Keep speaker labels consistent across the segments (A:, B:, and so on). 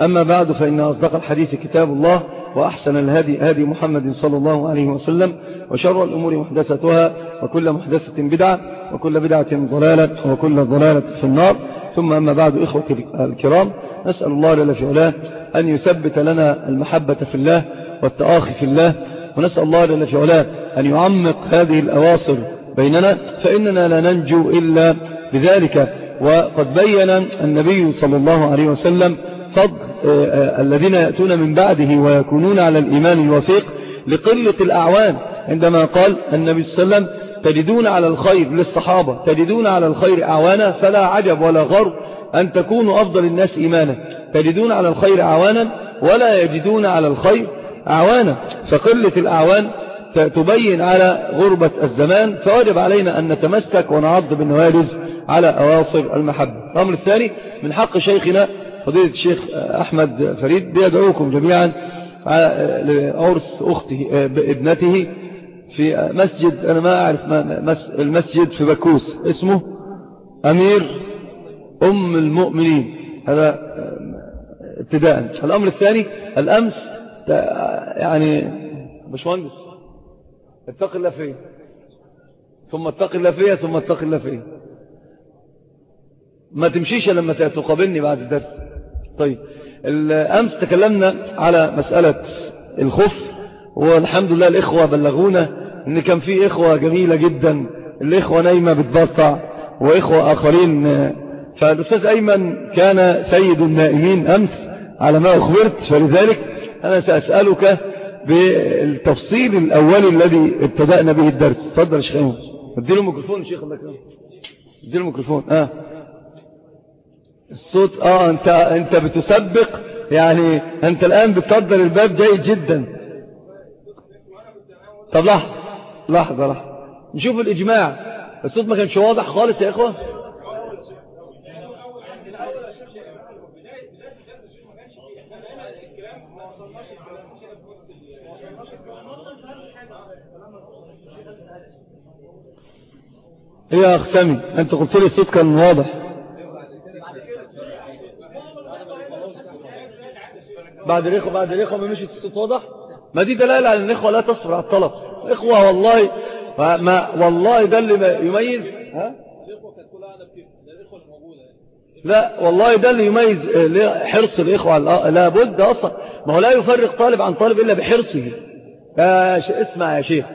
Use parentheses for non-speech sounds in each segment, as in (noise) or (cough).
A: أما بعد فإن أصدق الحديث كتاب الله وأحسن الهدي هدي محمد صلى الله عليه وسلم وشر الأمور محدثتها وكل محدثة بدعة وكل بدعة ضلالة وكل ضلالة في النار. ثم أما بعد إخوة الكرام نسأل الله لله في علاه أن يثبت لنا المحبة في الله والتآخي في الله ونسأل الله لله في علاه أن يعمق هذه الأواصر بيننا فإننا لا ننجو إلا بذلك. وقد بين النبي صلى الله عليه وسلم فضل الذين يأتون من بعده ويكونون على الإيمان الوثيق لقلة الأعوان عندما قال النبي صلى الله عليه وسلم تجدون على الخير للصحابة تجدون على الخير أعوانا فلا عجب ولا غر أن تكونوا أفضل الناس إيمانا. تجدون على الخير أعوانا ولا يجدون على الخير أعوانا. فقلة الأعوان تبين على غربة الزمان فواجب علينا أن نتمسك ونعض بالنوارز على أواصر المحبة. الأمر الثاني من حق شيخنا فضيلة الشيخ أحمد فريد بيدعوكم جميعا لعرس أخته ابنته في مسجد أنا ما أعرف المسجد في بكوس اسمه أمير أم المؤمنين. هذا ابتداء الأمر الثاني الأمس يعني باشمهندس اتق الله فيه. ثم اتق الله فيه ثم اتق الله فيه. ما تمشيش لما تقابلني بعد الدرس. طيب الأمس تكلمنا على مسألة الخف والحمد لله الإخوة بلغونا إن كان في إخوة جميلة جدا الإخوة نايمة بتبطع وإخوة آخرين فالأستاذ أيمن كان سيد النائمين أمس على ما أخبرت فلذلك أنا سأسألك بالتفصيل الأولي الذي ابتدأنا به الدرس. تفضل يا شيخ أيمن. اديله الميكروفون شيخ الله يكرمك. اديله الميكروفون. آه. الصوت آه أنت أنت بتسبق يعني أنت الآن بتصدر الباب جيد جدا. طب لحظة لحظة لحظة. نشوف الإجماع. الصوت ما كانش واضح خالص يا إخوة. إيه يا أخ سامي؟ أنت قلت لي الصوت كان واضح. بعد الاخوه بعد الإخوة ما مشيت الصوت واضح؟ ما دي دلالة على إن الإخوة لا تصبر على الطلب. إخوة والله ما والله ده اللي يميز ها؟ لا والله ده اللي يميز حرص الإخوة لا بد أصلا. ما هو لا يفرق طالب عن طالب إلا بحرصه. اسمع يا شيخ.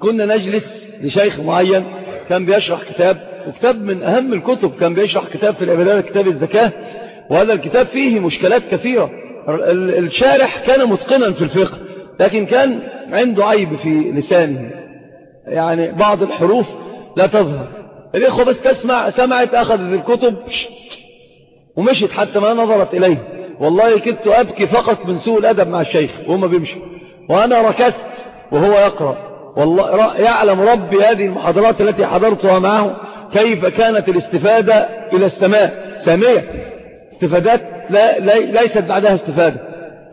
A: كنا نجلس لشيخ معين كان بيشرح كتاب وكتاب من أهم الكتب كان بيشرح كتاب في العبادات كتاب الزكاة. وهذا الكتاب فيه مشكلات كثيرة. الشارح كان متقنا في الفقه لكن كان عنده عيب في لسانه. يعني بعض الحروف لا تظهر. الإخوة بس تسمع سمعت أخذت الكتب ومشت حتى ما نظرت إليه. والله كدت أبكي فقط من سوء الأدب مع الشيخ وهم بيمشي. وأنا ركزت وهو يقرأ. والله يعلم ربي هذه المحاضرات التي حضرتها معه كيف كانت الاستفادة إلى السماء. سامية. استفادات لا ليست بعدها استفادة.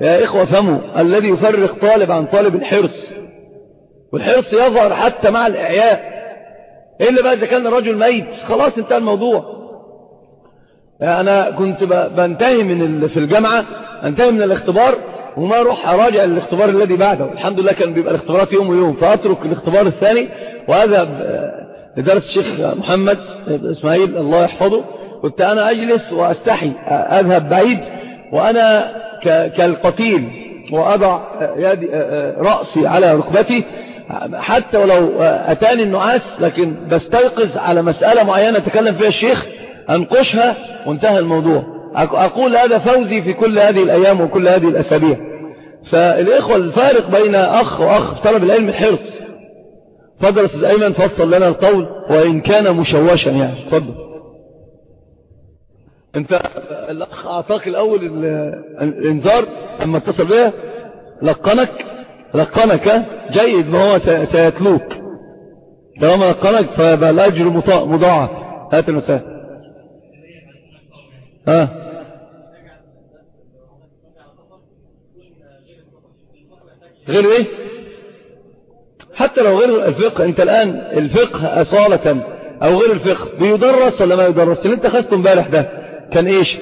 A: يا إخوة فهموا. الذي يفرق طالب عن طالب الحرص. والحرص يظهر حتى مع الإعياء إلا بقى إذا كان الرجل ميت خلاص انتهى الموضوع. أنا كنت بنتهي من في الجامعة انتهي من الاختبار وما أروح أراجع الاختبار الذي بعده. الحمد لله كان بيبقى الاختبارات يوم ويوم. فأترك الاختبار الثاني وأذهب لدرس الشيخ محمد إسماعيل الله يحفظه. كنت أنا أجلس وأستحي أذهب بعيد وأنا كالقتيل وأضع يدي رأسي على ركبتي حتى ولو أتاني النعاس لكن بستيقظ على مسألة معينة تكلم فيها الشيخ أنقشها وانتهى الموضوع. أقول هذا فوزي في كل هذه الأيام وكل هذه الأسابيع. فالإخوة الفارق بين أخ وأخ في طلب العلم الحرص. فضل أستاذ أيمن فصل لنا القول وإن كان مشوشا يعني. فضل انت الأخ أعطاك الأول الانذار أما اتصل بها لقنك لقنك جيد ما هو سيتلوك. طالما لقنك فيبقى الأجر مضاعف. هات المسائل ها؟ غير إيه؟ حتى لو غير الفقه أنت الآن الفقه أصالة أو غير الفقه بيدرس ولا ما يدرس؟ اللي أنت خدته امبارح ده. كان إيش؟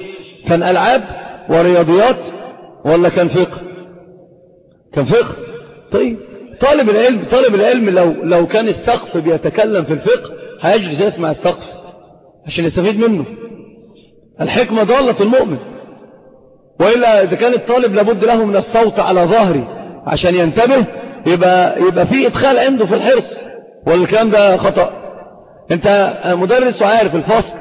A: كان ألعاب ورياضيات ولا كان فقه؟ كان فقه. طيب طالب العلم طالب العلم لو لو كان السقف بيتكلم في الفقه هيجلس يسمع السقف عشان يستفيد منه. الحكمة ضالة المؤمن. وإلا إذا كان الطالب لابد له من الصوت على ظهري عشان ينتبه يبقى, يبقى في إدخال عنده في الحرص. والكلام ده خطأ. أنت مدرس وعارف الفصل.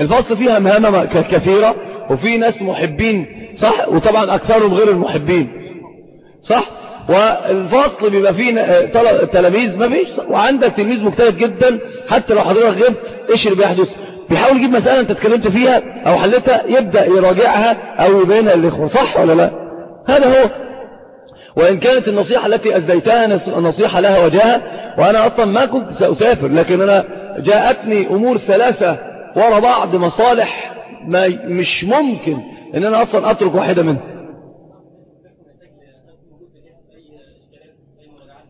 A: الفصل فيها مهامة كثيرة وفي ناس محبين صح؟ وطبعا أكثرهم غير المحبين صح؟ والفصل بيبقى فيه تلاميذ ما فيش وعندك تلميذ مجتهد جدا حتى لو حضرتك غبت إيش اللي بيحدث؟ بيحاول يجيب مسألة أنت اتكلمت فيها أو حلتها يبدأ يراجعها أو يبينها للإخوة صح ولا لا؟ هذا هو. وإن كانت النصيحة التي أديتها نصيحة لها وجهها وأنا أصلا ما كنت سأسافر لكن أنا جاءتني أمور ثلاثة ورا بعض مصالح ما مش ممكن أن أنا أصلا أترك واحدة منها.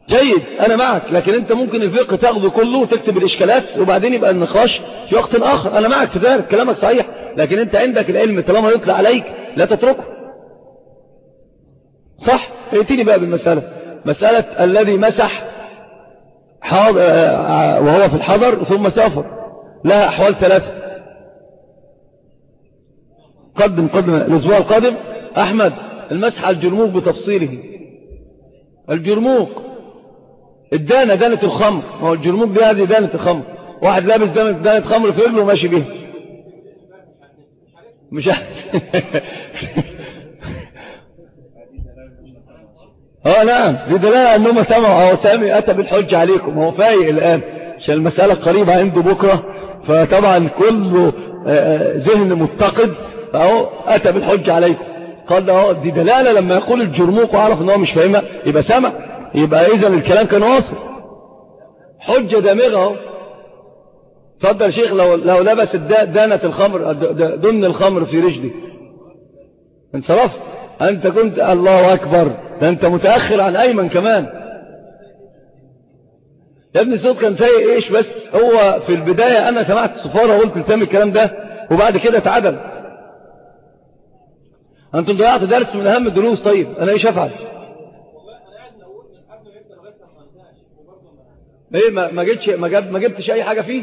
A: جيد أنا معك لكن أنت ممكن الفقه تاخده كله وتكتب الإشكالات وبعدين يبقى النقاش في وقت آخر. أنا معك في ذلك كلامك صحيح لكن أنت عندك العلم طالما يطلع عليك لا تتركه. صح؟ ائتني بقى بالمسألة. مسألة الذي مسح حاضر وهو في الحضر ثم سافر. لها أحوال ثلاثة. قدم قدم الأسبوع القادم أحمد المسح على الجرموك بتفصيله. الجرموك الدانة دانة الخمر. هو الجرموك دي هذه دانة الخمر. واحد لابس دانة, دانة خمر في رجله وماشي بيها. مش (laughs) آه نعم. دي دلالة إنهم سمعوا. هو سامي أتى بالحج عليكم. هو فايق الآن. عشان المسألة قريبة عنده بكرة. فطبعا كله ذهن متقد فهو أتى بالحج عليكم. قال ده دي دلالة لما يقول الجرموق وعرف إن هو مش فاهمها. يبقى سمع. يبقى اذا الكلام كان واصل. حجة دامغة أهو. اتفضل شيخ لو لو لبس دانة الخمر دن الخمر في رجلي. انصرفت. أنت كنت الله أكبر. ده أنت متأخر عن أيمن كمان. يا ابني الصوت كان سيء إيش بس؟ هو في البداية أنا سمعت الصفارة وقلت لسامي الكلام ده وبعد كده اتعدل أنتم ضيعت درس من أهم الدروس طيب أنا إيش أفعل؟ إيه ما ما جبتش ما, جب ما جبتش أي حاجة فيه؟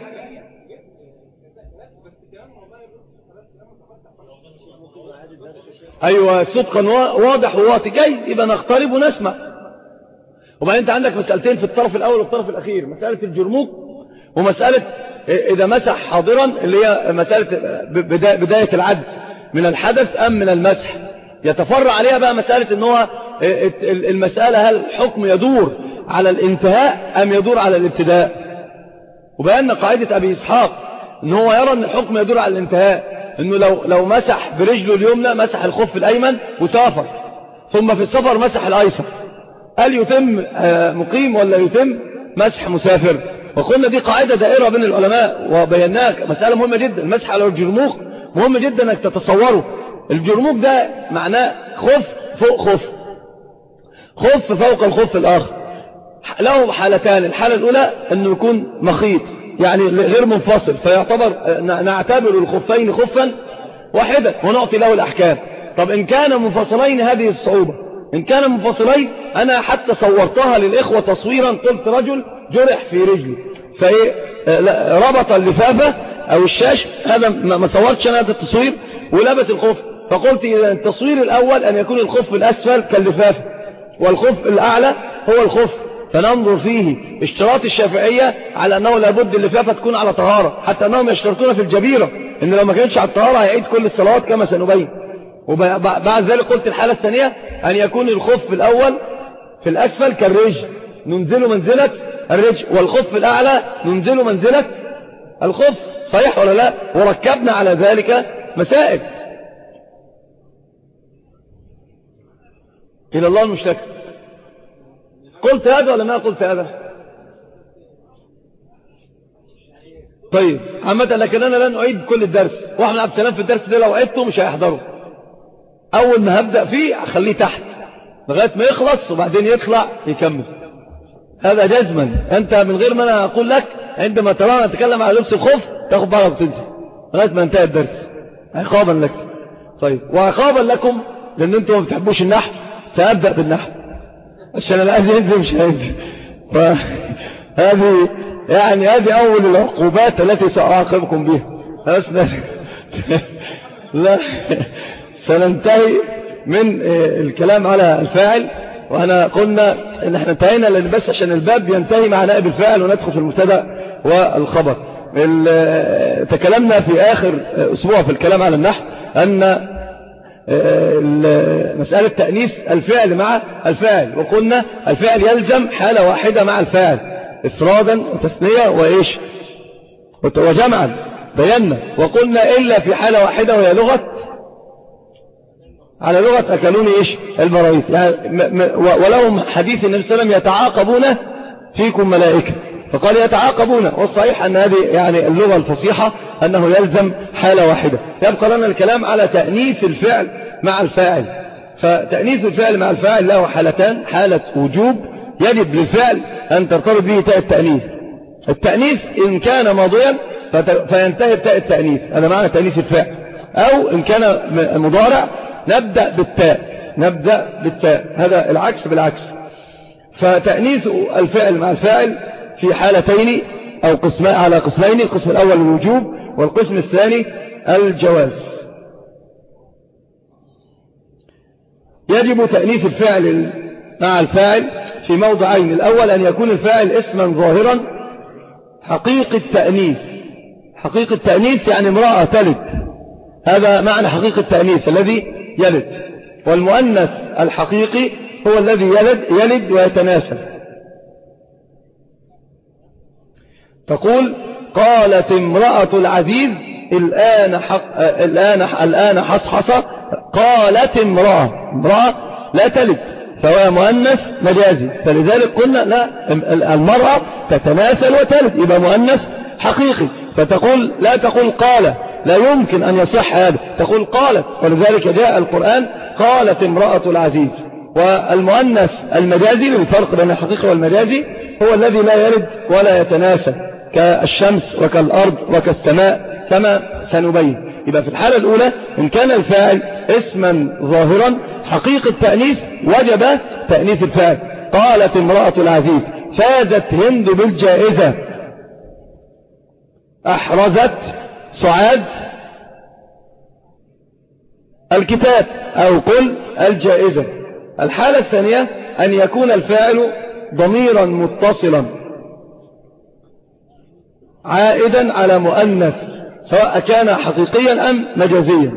A: أيوه كان واضح وواطي. جاي يبقى نقترب ونسمع. وبعدين انت عندك مسألتين في الطرف الأول والطرف الأخير. مسألة الجرموك ومسألة إذا مسح حاضرا اللي هي مسألة بداية العد. من الحدث أم من المسح؟ يتفرع عليها بقى مسألة إن هو المسألة هل الحكم يدور على الانتهاء أم يدور على الابتداء؟ وبأن قاعدة أبي إسحاق إن هو يرى إن الحكم يدور على الانتهاء. إنه لو, لو مسح برجله اليمنى مسح الخف الأيمن وسافر. ثم في السفر مسح الأيسر. هل يتم مقيم ولا يتم مسح مسافر؟ وقلنا دي قاعدة دائرة بين العلماء وبيناها مسألة مهمة جدا المسح على الجرموق مهم جدا إنك تتصوره. الجرموق ده معناه خف فوق خف خف فوق الخف الآخر. له حالتان الحالة الأولى إنه يكون مخيط يعني غير منفصل فيعتبر نعتبر الخفين خفا واحدا ونعطي له الأحكام. طب إن كان منفصلين هذه الصعوبة إن كان منفصلين أنا حتى صورتها للإخوة تصويرا قلت رجل جرح في رجلي. ربط اللفافة أو الشاش هذا ما صورتش أنا هذا التصوير ولبس الخف. فقلت إذا التصوير الأول أن يكون الخف الأسفل كاللفافة والخف الأعلى هو الخف. فننظر فيه اشتراط الشافعية على أنه لابد اللفافة تكون على طهارة حتى أنهم يشترطون في الجبيرة إن لو ما كانش على الطهارة هيعيد كل الصلوات كما سنبين. وبعد ذلك قلت الحالة الثانية أن يكون الخف الأول في الأسفل كالرجل. ننزل منزلة الرجل والخف الأعلى ننزل منزلة الخف صحيح ولا لا؟ وركبنا على ذلك مسائل. إلى الله المشتكى. قلت هذا ولا ما قلت هذا؟ طيب عامة لكن أنا لن أعيد كل الدرس. وإحنا عبد السلام في الدرس ده لو عدته مش هيحضره أول ما هبدأ فيه أخليه تحت لغاية ما يخلص وبعدين يطلع يكمل. هذا جزما. أنت من غير ما أنا أقول لك عندما ترانا نتكلم على لبس الخوف تاخد بعضك وتنزل لغاية ما انتهى الدرس. عقابا لك. طيب وعقابا لكم لأن أنتم ما بتحبوش النحو. سأبدأ بالنحو. عشان الآن ينزل مش هينزل فهذه يعني هذه أول العقوبات التي سأعاقبكم بها. لا. سننتهي من الكلام على الفاعل. وأنا قلنا إن إحنا انتهينا لأن بس عشان الباب ينتهي مع نائب الفاعل وندخل في المبتدأ والخبر. تكلمنا في آخر أسبوع في الكلام على النحو أن مسألة تأنيث الفعل مع الفاعل. وقلنا الفعل يلزم حالة واحدة مع الفاعل إفرادا وتثنية وإيش؟ وجمعا بينا وقلنا إلا في حالة واحدة وهي لغة على لغة أكلوني إيش؟ المرايث يعني ولهم حديث النبي صلى الله عليه وسلم يتعاقبون فيكم ملائكة. فقال يتعاقبون والصحيح أن هذه يعني اللغة الفصيحة أنه يلزم حالة واحدة. يبقى لنا الكلام على تأنيث الفعل مع الفاعل. فتأنيث الفعل مع الفاعل له حالتان. حالة وجوب يجب للفعل أن ترتبط به تاء التأنيث. التأنيث إن كان ماضيا فينتهي بتاء التأنيث. هذا معنى تأنيث الفعل. أو إن كان مضارع نبدأ بالتاء نبدأ بالتاء هذا العكس بالعكس. فتأنيث الفعل مع الفاعل في حالتين أو قسم على قسمين القسم الأول الوجوب والقسم الثاني الجواز. يجب تأنيث الفعل مع الفاعل في موضعين الأول أن يكون الفاعل اسما ظاهرا. حقيقة تأنيث حقيقة التأنيث يعني امرأة تلد. هذا معنى حقيقة التأنيث الذي يلد والمؤنث الحقيقي هو الذي يلد, يلد ويتناسل تقول قالت امرأة العزيز الآن حق الآن الآن حصحص. قالت امرأة امرأة لا تلد فهو مؤنث مجازي. فلذلك قلنا لا المرأة تتناسل وتلد يبقى مؤنث حقيقي. فتقول لا تقول قال. لا يمكن أن يصح هذا. تقول قالت ولذلك جاء القرآن قالت امرأة العزيز. والمؤنث المجازي للفرق بين الحقيقي والمجازي هو الذي لا يلد ولا يتناسل كالشمس وكالأرض وكالسماء كما سنبين. يبقى في الحالة الأولى إن كان الفاعل اسما ظاهرا حقيقة تأنيث وجب تأنيث الفاعل. قالت امرأة العزيز فازت هند بالجائزة. أحرزت سعاد الكتاب أو قل الجائزة. الحالة الثانية أن يكون الفاعل ضميرا متصلا عائدا على مؤنث سواء كان حقيقيا أم مجازيا.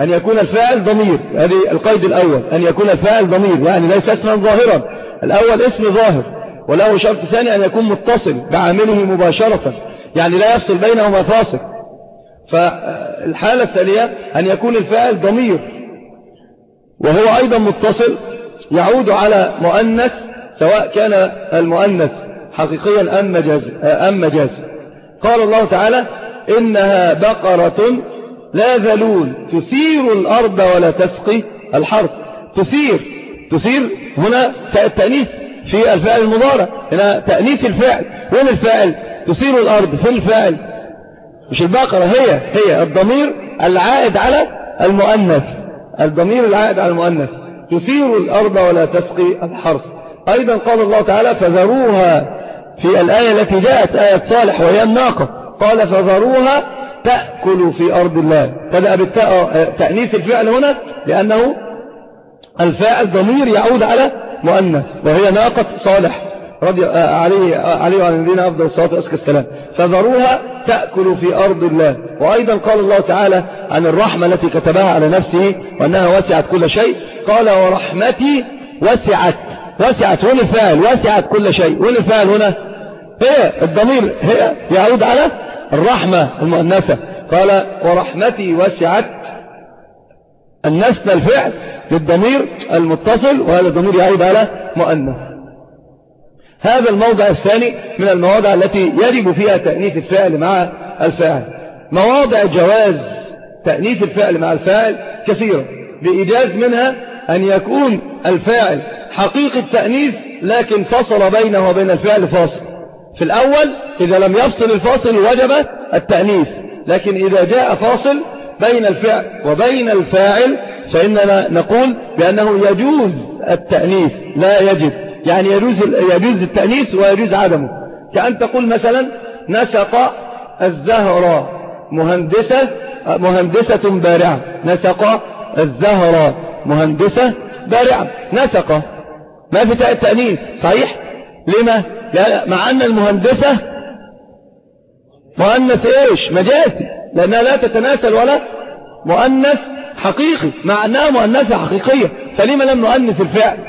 A: أن يكون الفاعل ضمير هذه القيد الأول أن يكون الفاعل ضمير يعني ليس اسما ظاهرا. الأول اسم ظاهر وله شرط ثاني أن يكون متصل بعامله مباشرة يعني لا يفصل بينهما فاصل. فالحالة الثانية أن يكون الفاعل ضمير وهو أيضا متصل يعود على مؤنث سواء كان المؤنث حقيقيا أم مجاز أم مجاز. قال الله تعالى إنها بقرة لا ذلول تسير الأرض ولا تسقي الحرث. تسير تسير هنا التأنيث في الفعل المضارع هنا تأنيث الفعل وين الفاعل؟ تسير الأرض فين الفاعل. مش البقرة هي هي الضمير العائد على المؤنث. الضمير العائد على المؤنث. تسير الأرض ولا تسقي الحرث. أيضا قال الله تعالى فذروها في الآية التي جاءت آية صالح وهي الناقة. قال فذروها تأكل في أرض الله. تبدأ بالتأنيث الفعل هنا لأنه الفاعل ضمير يعود على مؤنث وهي ناقة صالح. رضي عليه عليه وعلى النبينا أفضل الصلاة والسلام فذروها تأكل في أرض الله. وأيضا قال الله تعالى عن الرحمة التي كتبها على نفسه وأنها وسعت كل شيء. قال ورحمتي وسعت. وسعت. هنا الفاعل؟ وسعت كل شيء. وين الفاعل هنا؟ هي الضمير. هي يعود على الرحمة المؤنثة. قال ورحمتي وسعت النسل الفعل للضمير المتصل وهذا الضمير يعود على مؤنث. هذا الموضع الثاني من المواضع التي يجب فيها تأنيث الفعل مع الفاعل. مواضع جواز تأنيث الفعل مع الفاعل كثيرة. بإيجاز منها أن يكون الفاعل حقيقة تأنيث لكن فصل بينه وبين الفعل فاصل. في الأول إذا لم يفصل الفاصل وجب التأنيث. لكن إذا جاء فاصل بين الفعل وبين الفاعل فإننا نقول بأنه يجوز التأنيث. لا يجب. يعني يجوز, يجوز التأنيث ويجوز عدمه. كأن تقول مثلا نسق الزهرة مهندسة مهندسة بارعة. نسق الزهرة مهندسة بارعة. نسق. ما في تاء التأنيث صحيح؟ لما؟ مع أن المهندسة مؤنث إيش؟ مجازي. لأنها لا تتناسل ولا مؤنث حقيقي. مع أنها مؤنثة حقيقية. فلما لم نؤنث الفعل؟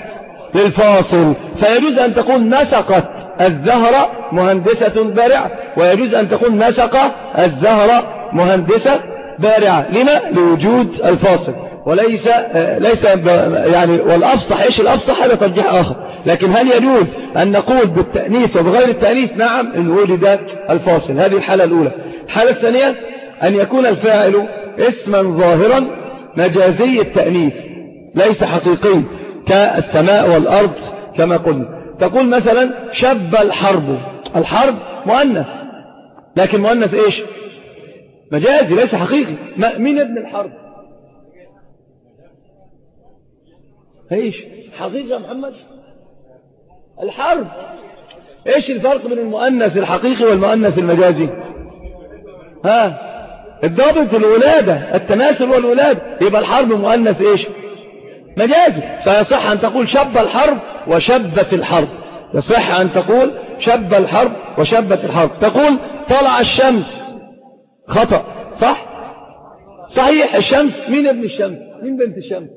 A: للفاصل. فيجوز أن تكون نسقت الزهرة مهندسة بارعة. ويجوز أن تكون نسق الزهرة مهندسة بارعة. لما؟ لوجود الفاصل. وليس ليس يعني والأفصح إيش الأفصح؟ هذا ترجيح آخر. لكن هل يجوز أن نقول بالتأنيث وبغير التأنيث؟ نعم إن وجد الفاصل. هذه الحالة الأولى. الحالة الثانية أن يكون الفاعل اسما ظاهرا مجازي التأنيث ليس حقيقي كالسماء والأرض كما قلنا. تقول مثلا شب الحرب. الحرب مؤنث. لكن مؤنث إيش؟ مجازي ليس حقيقي. مين ابن الحرب. إيش؟ حقيقة يا محمد؟ الحرب. إيش الفرق بين المؤنث الحقيقي والمؤنث المجازي؟ ها؟ الضابط الولادة التناسل والولادة. يبقى الحرب مؤنث إيش؟ مجازي فيصح أن تقول شب الحرب وشبت الحرب. يصح أن تقول شب الحرب وشبت الحرب. تقول طلع الشمس. خطأ. صح؟ صحيح. الشمس مين ابن الشمس؟ مين بنت الشمس؟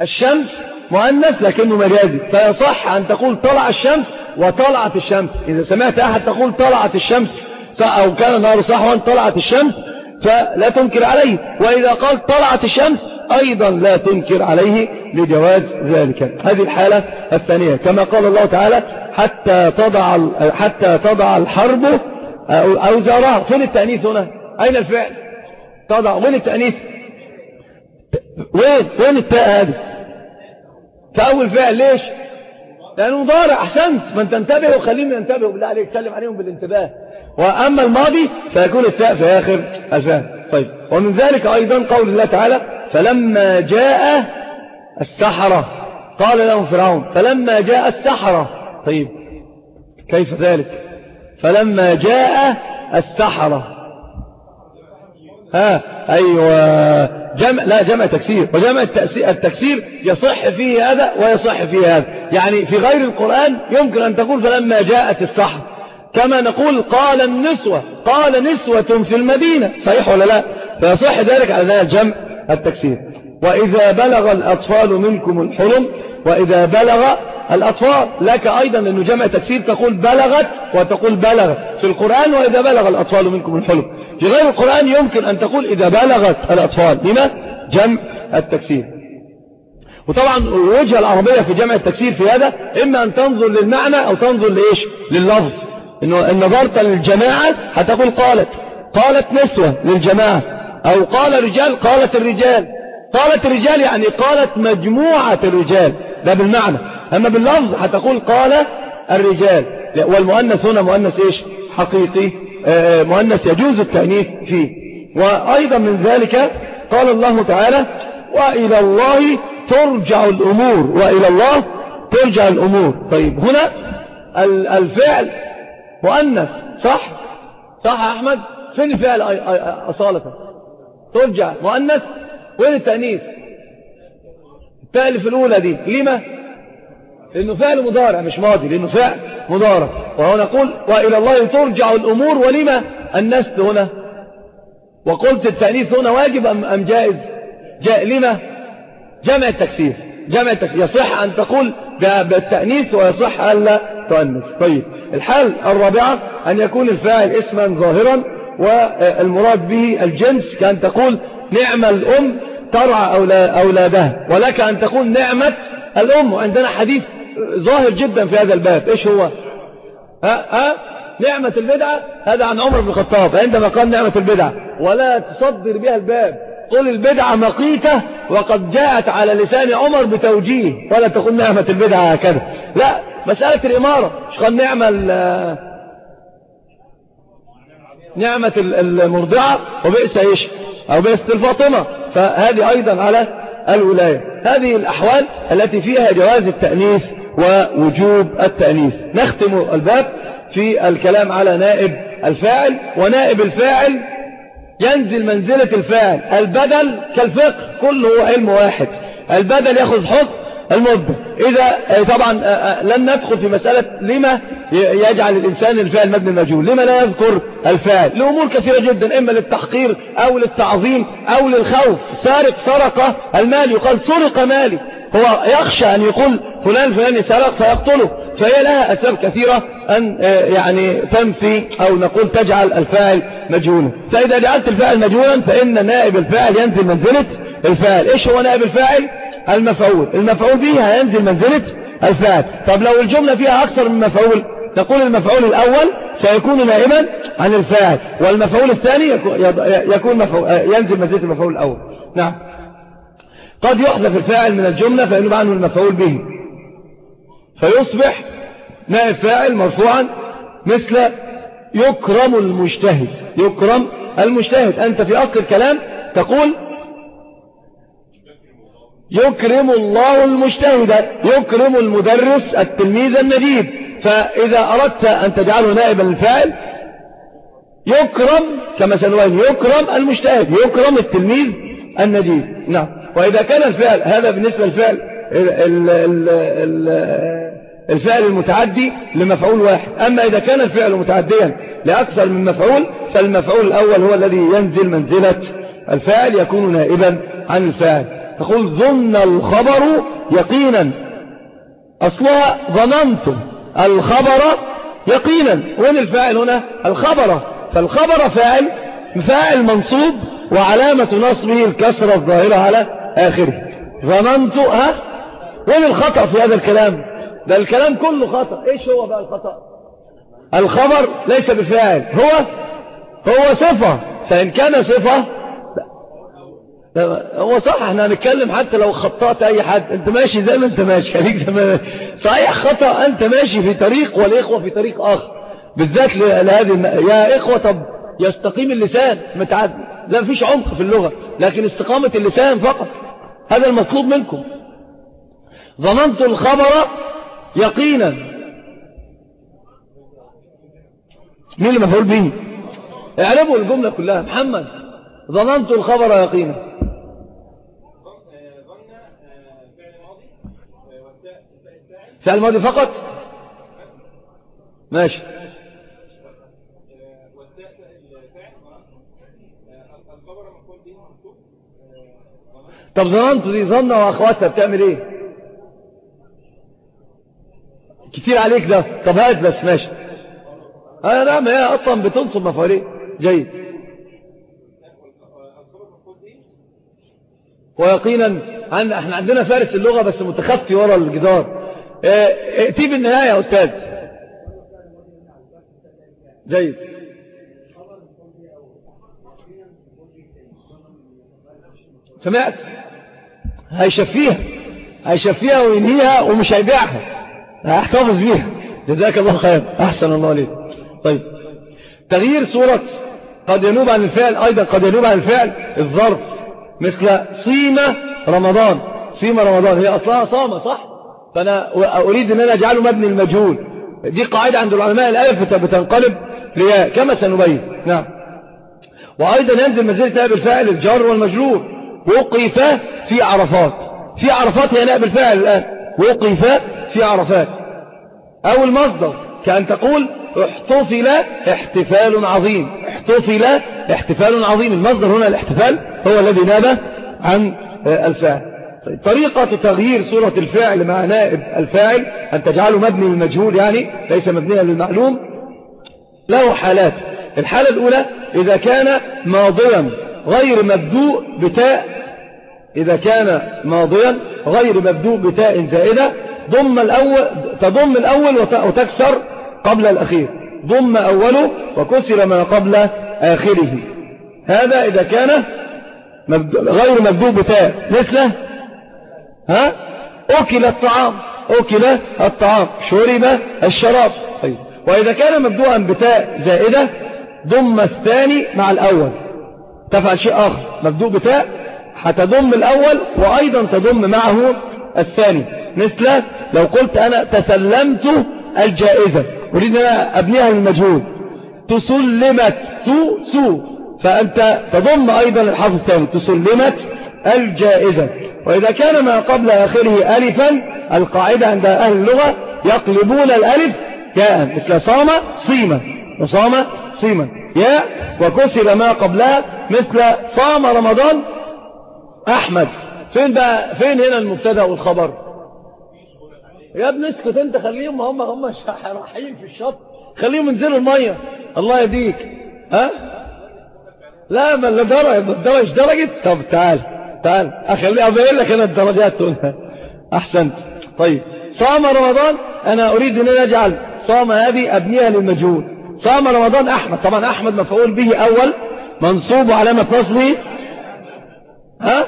A: الشمس مؤنث لكنه مجازي. فيصح أن تقول طلع الشمس وطلعت الشمس. إذا سمعت أحد تقول طلعت الشمس أو كان النهار صحوا طلعت الشمس فلا تنكر عليه. وإذا قال طلعت الشمس أيضا لا تنكر عليه لجواز ذلك. هذه الحالة الثانية. كما قال الله تعالى حتى تضع حتى تضع الحرب أوزارها فين التأنيث هنا؟ أين الفعل؟ تضع. وين التأنيث؟ وين؟ وين التاء هذه؟ فأول فعل. ليش؟ لأنه مضارع أحسنت. من تنتبه وخليهم ينتبهوا بالله عليك. سلم عليهم بالانتباه. وأما الماضي فيكون التاء في آخر الفعل طيب. ومن ذلك أيضا قول الله تعالى فلما جاء السحرة قال لهم فرعون فلما جاء السحرة. طيب. كيف ذلك؟ فلما جاء السحرة. ها أيوة. جمع لا جمع تكسير. وجمع التكسير يصح فيه هذا ويصح فيه هذا. يعني في غير القرآن يمكن أن تقول فلما جاءت السحرة. كما نقول قال النسوة قال نسوة في المدينة. صحيح ولا لا؟ فيصح ذلك على ذلك جمع التكسير. وإذا بلغ الأطفال منكم الحلم وإذا بلغ الأطفال لك أيضا أنه جمع تكسير تقول بلغت وتقول بلغ. في القرآن وإذا بلغ الأطفال منكم الحلم. في غير القرآن يمكن أن تقول إذا بلغت الأطفال. لما؟ جمع التكسير. وطبعا الوجهة العربية في جمع التكسير في هذا إما أن تنظر للمعنى أو تنظر لإيش؟ لللفظ. إنه إن نظرت للجماعة هتقول قالت قالت نسوة للجماعة أو قال رجال قالت الرجال. قالت الرجال يعني قالت مجموعة الرجال. ده بالمعنى. أما باللفظ هتقول قال الرجال. والمؤنث هنا مؤنث إيش؟ حقيقي. مؤنث يجوز التأنيث فيه. وأيضا من ذلك قال الله تعالى وإلى الله ترجع الأمور. وإلى الله ترجع الأمور. طيب هنا الفعل مؤنث صح؟ صح يا أحمد؟ فين الفعل أصالة؟ ترجع مؤنث؟ وين التأنيث؟ التاء في الأولى دي لما؟ لأنه فعل مضارع مش ماضي لأنه فعل مضارع. وهو نقول وإلى الله ترجع الأمور ولما؟ النست هنا. وقلت التأنيث هنا واجب أم, أم جائز؟ جاء لما؟ جمع التكسير. جمع التكسير. يصح أن تقول بالتأنيث ويصح ألا تؤنث طيب. الحال الرابعة أن يكون الفاعل اسما ظاهرا والمراد به الجنس كأن تقول نعم الأم ترعى أولادها ولك أن تقول نعمة الأم. وعندنا حديث ظاهر جدا في هذا الباب. إيش هو؟ ها؟ ها؟ نعمة البدعة. هذا عن عمر بن الخطاب عندما قال نعمة البدعة ولا تصدر بها الباب. قل البدعة مقيتة وقد جاءت على لسان عمر بتوجيه ولا تقول نعمة البدعة هكذا. لا مسألة الإمارة مش قال نعمة نعمة المرضعة وبئس إيش؟ أو بئس الفاطمة فهذه أيضا على الولاية. هذه الأحوال التي فيها جواز التأنيث ووجوب التأنيث. نختم الباب في الكلام على نائب الفاعل ونائب الفاعل ينزل منزلة الفاعل. البدل كالفقه كله علم واحد. البدل يأخذ حكم المدة. إذا طبعا لن ندخل في مسألة لما يجعل الإنسان الفاعل مبني المجهول. لما لا يذكر الفاعل؟ لأمور كثيرة جدا إما للتحقير أو للتعظيم أو للخوف. سارق سرق المال يقال سرق مالي. هو يخشى أن يقول فلان فلان سرق فيقتله. فهي لها أسباب كثيرة أن يعني تنفي أو نقول تجعل الفاعل مجهولا. فإذا جعلت الفاعل مجهولا فإن نائب الفاعل ينزل منزلة الفاعل. إيش هو نائب الفاعل؟ المفعول. المفعول به هينزل منزلة الفاعل. طب لو الجملة فيها أكثر من مفعول نقول المفعول الأول سيكون نائبا عن الفاعل والمفعول الثاني يكون مفعول ينزل منزلة المفعول الأول. نعم. قد يحذف الفاعل من الجملة فإنه عنه المفعول به. فيصبح نائب فاعل مرفوعا مثل يكرم المجتهد. يكرم المجتهد. أنت في أصل الكلام تقول يكرم الله المجتهد يكرم المدرس التلميذ النجيب فإذا أردت أن تجعله نائبا للفاعل يكرم كما سنوين يكرم المجتهد يكرم التلميذ النجيب نعم. وإذا كان الفعل هذا بالنسبة للفعل الفعل المتعدي لمفعول واحد. أما إذا كان الفعل متعديا لأكثر من مفعول فالمفعول الأول هو الذي ينزل منزلة الفاعل يكون نائبا عن الفاعل. تقول ظن الخبر يقينا. أصلها ظننت الخبر يقينا. وين الفاعل هنا؟ الخبر. فالخبر فاعل فاعل منصوب وعلامة نصبه الكسرة الظاهرة على آخره. ظننت ها؟ وين الخطأ في هذا الكلام؟ ده الكلام كله خطأ. إيش هو بقى الخطأ؟ الخبر ليس بفاعل. هو هو صفة. فإن كان صفة هو صح إحنا هنتكلم حتى لو خطأت أي حد. أنت ماشي زي ما أنت ماشي خليك زي ما صحيح خطأ أنت ماشي في طريق والإخوة في طريق آخر. بالذات لهذه يا إخوة طب يستقيم اللسان متعد لا مفيش عمق في اللغة لكن استقامة اللسان فقط. هذا المطلوب منكم. ظننت الخبر يقينا. مين اللي مفعول به؟ اعرفوا الجملة كلها. محمد ظننت الخبر يقينا. فعل ماضي فقط؟ ماشي. طب ظننت دي ظنة واخواتها بتعمل إيه؟ كتير عليك ده. طب هات بس ماشي. آه نعم هي أصلا بتنصب مفعولين جيد. ويقينا إحنا عندنا فارس اللغة بس متخفي ورا الجدار. ائتي بالنهاية يا أستاذ. جيد. سمعت؟ هيشفيها هيشفيها وينهيها ومش هيبيعها. هيحتفظ بيها. جزاك الله خير. أحسن الله عليك طيب. تغيير صورة قد ينوب عن الفعل أيضا قد ينوب عن الفعل الظرف مثل صيمة رمضان. صيمة رمضان. هي أصلها صامة صح؟ فأنا أريد أن أنا اجعله مبني المجهول. دي قاعدة عند العلماء الألف بتنقلب لياء كما سنبين. نعم. وأيضا ينزل منزلة نائب الفاعل الجار والمجرور. وقف في عرفات. في عرفات هي نائب الفاعل الآن. وقف في عرفات. أو المصدر. كأن تقول احتفل احتفال عظيم. احتفل احتفال عظيم. المصدر هنا الاحتفال هو الذي ناب عن الفاعل. طيب. طريقة تغيير صورة الفاعل مع نائب الفاعل أن تجعله مبني للمجهول يعني ليس مبنيا للمعلوم له حالات. الحالة الأولى إذا كان ماضيا غير مبدوء بتاء إذا كان ماضيا غير مبدوء بتاء زائدة ضم الأول تضم الأول وتكسر قبل الأخير. ضم أوله وكسر ما قبل آخره. هذا إذا كان غير مبدوء بتاء. مثله ها؟ أكل الطعام أكل الطعام. شرب الشراب. طيب. وإذا كان مبدوءا بتاء زائدة ضم الثاني مع الأول. تفعل شيء آخر. مبدوء بتاء هتضم الأول وأيضا تضم معه الثاني. مثل لو قلت أنا تسلمت الجائزة. أريد أن أبنيها للمجهول. تسلمت تسو فأنت تضم أيضا الحرف الثاني. تسلمت الجائزة. وإذا كان ما قبل آخره ألفا القاعدة عند أهل اللغة يقلبون الألف ياء مثل صام صيمة وصام صيمة ياء وكسر ما قبلها مثل صام رمضان أحمد. فين بقى فين هنا المبتدأ والخبر؟ يا ابن اسكت أنت خليهم هم هم رايحين في الشط. خليهم ينزلوا المية. الله يديك ها؟ لا ما لا درجة الدرجه درجة. طب تعال. تعال اخلي ابين لك أنا الدرجات هنا. أحسنت. طيب صام رمضان؟ أنا أريد أن أجعل صام هذه أبنيها للمجهول. صام رمضان أحمد. طبعا أحمد مفعول به أول منصوب علامه نصبه ها؟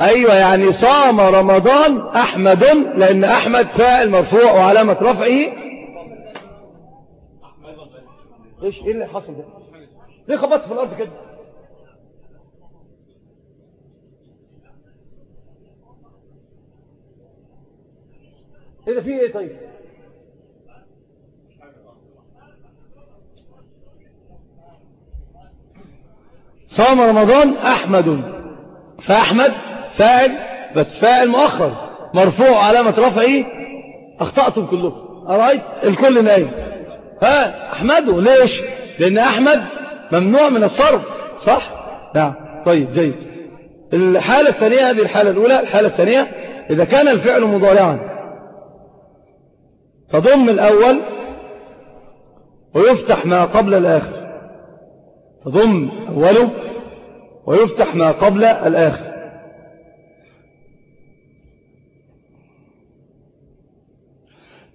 A: أيوه يعني صام رمضان أحمد لأن أحمد فاعل مرفوع وعلامة رفعه. إيش إيه اللي حصل ده؟ ليه خبطت في الأرض كده؟ ده فيه إيه طيب؟ صام رمضان أحمد. فأحمد فاعل بس فاعل مؤخر. مرفوع علامة رفعه أخطأتم كلكم. أرأيت الكل نايم. ها؟ احمده ليش؟ لأن أحمد ممنوع من الصرف. صح؟ نعم. طيب جيد. الحالة الثانية هذه الحالة الأولى. الحالة الثانية إذا كان الفعل مضارعا فضم الأول ويفتح ما قبل الآخر. فضم أوله ويفتح ما قبل الآخر.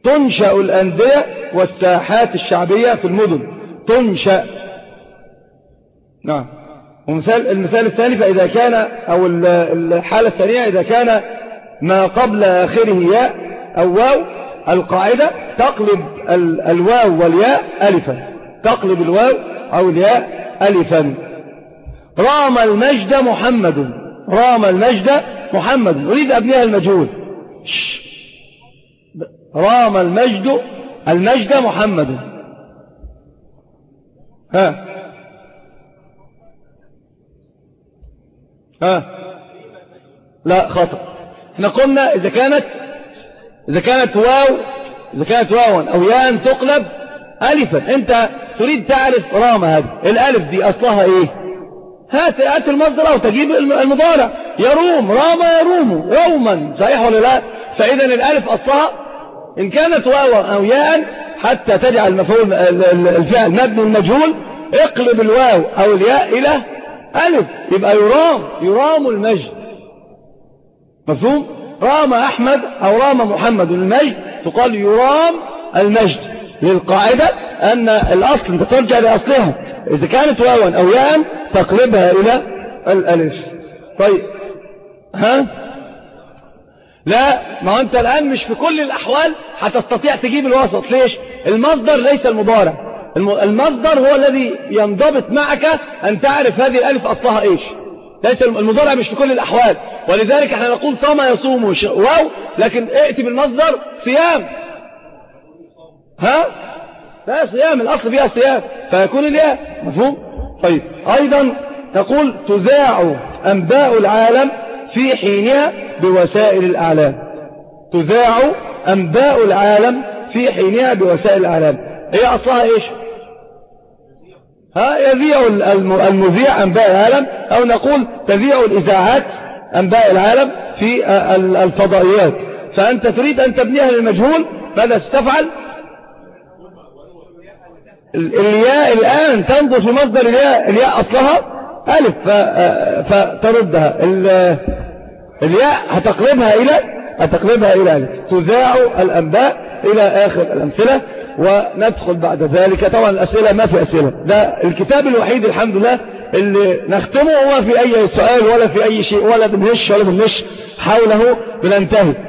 A: تنشأ الأندية والساحات الشعبية في المدن. تنشأ. نعم. ومثال المثال الثاني فإذا كان أو الحالة الثانية إذا كان ما قبل آخره ياء أو واو القاعدة تقلب الواو والياء ألفا. تقلب الواو أو الياء ألفا. رام المجد محمد. رام المجد محمد. أريد أبنيها المجهول. رام المجد المجد محمد. ها. ها. لا خطأ إحنا قلنا إذا كانت إذا كانت واو إذا كانت واوا أو ياء تقلب ألفا. أنت تريد تعرف رام هذه. الألف دي أصلها إيه؟ هات هات المصدر أو تجيب المضارع. يروم رام يروم. يوما. صحيح ولا لا؟ فإذا الألف أصلها إن كانت واوا أو ياء حتى تجعل مفعول الفعل مبني المجهول اقلب الواو أو الياء إلى ألف. يبقى يرام يرام المجد. مفهوم؟ رام أحمد أو رام محمد المجد تقال يرام المجد للقاعدة أن الأصل ترجع لأصلها إذا كانت واوا أو ياء تقلبها إلى الألف طيب. ها؟ لا ما أنت الآن مش في كل الأحوال هتستطيع تجيب الوسط. ليش؟ المصدر ليس المضارع. المصدر هو الذي ينضبط معك أن تعرف هذه الألف أصلها إيش. ليس المضارع مش في كل الأحوال. ولذلك إحنا نقول صام يصوم واو لكن ائتي بالمصدر صيام. ها؟ لا صيام الأصل فيها صيام فيكون الياء مفهوم؟ طيب أيضا تقول تذاع أنباء العالم في حينها بوسائل الأعلام. تذاع أنباء العالم في حينها بوسائل الإعلام. هي أصلها إيش؟ ها؟ يذيع المذيع أنباء العالم أو نقول تذيع الإذاعات أنباء العالم في الفضائيات. فأنت تريد أن تبنيها للمجهول ماذا ستفعل؟ الياء الآن تنظر في مصدر الياء الياء أصلها ألف فتردها. الياء هتقلبها إلى هتقلبها إلى ألف. تذاع الأنباء إلى آخر الأمثلة وندخل بعد ذلك. طبعا الأسئلة ما في أسئلة. ده الكتاب الوحيد الحمد لله اللي نختمه هو في أي سؤال ولا في أي شيء ولا بنش ولا بنش حوله بننتهي.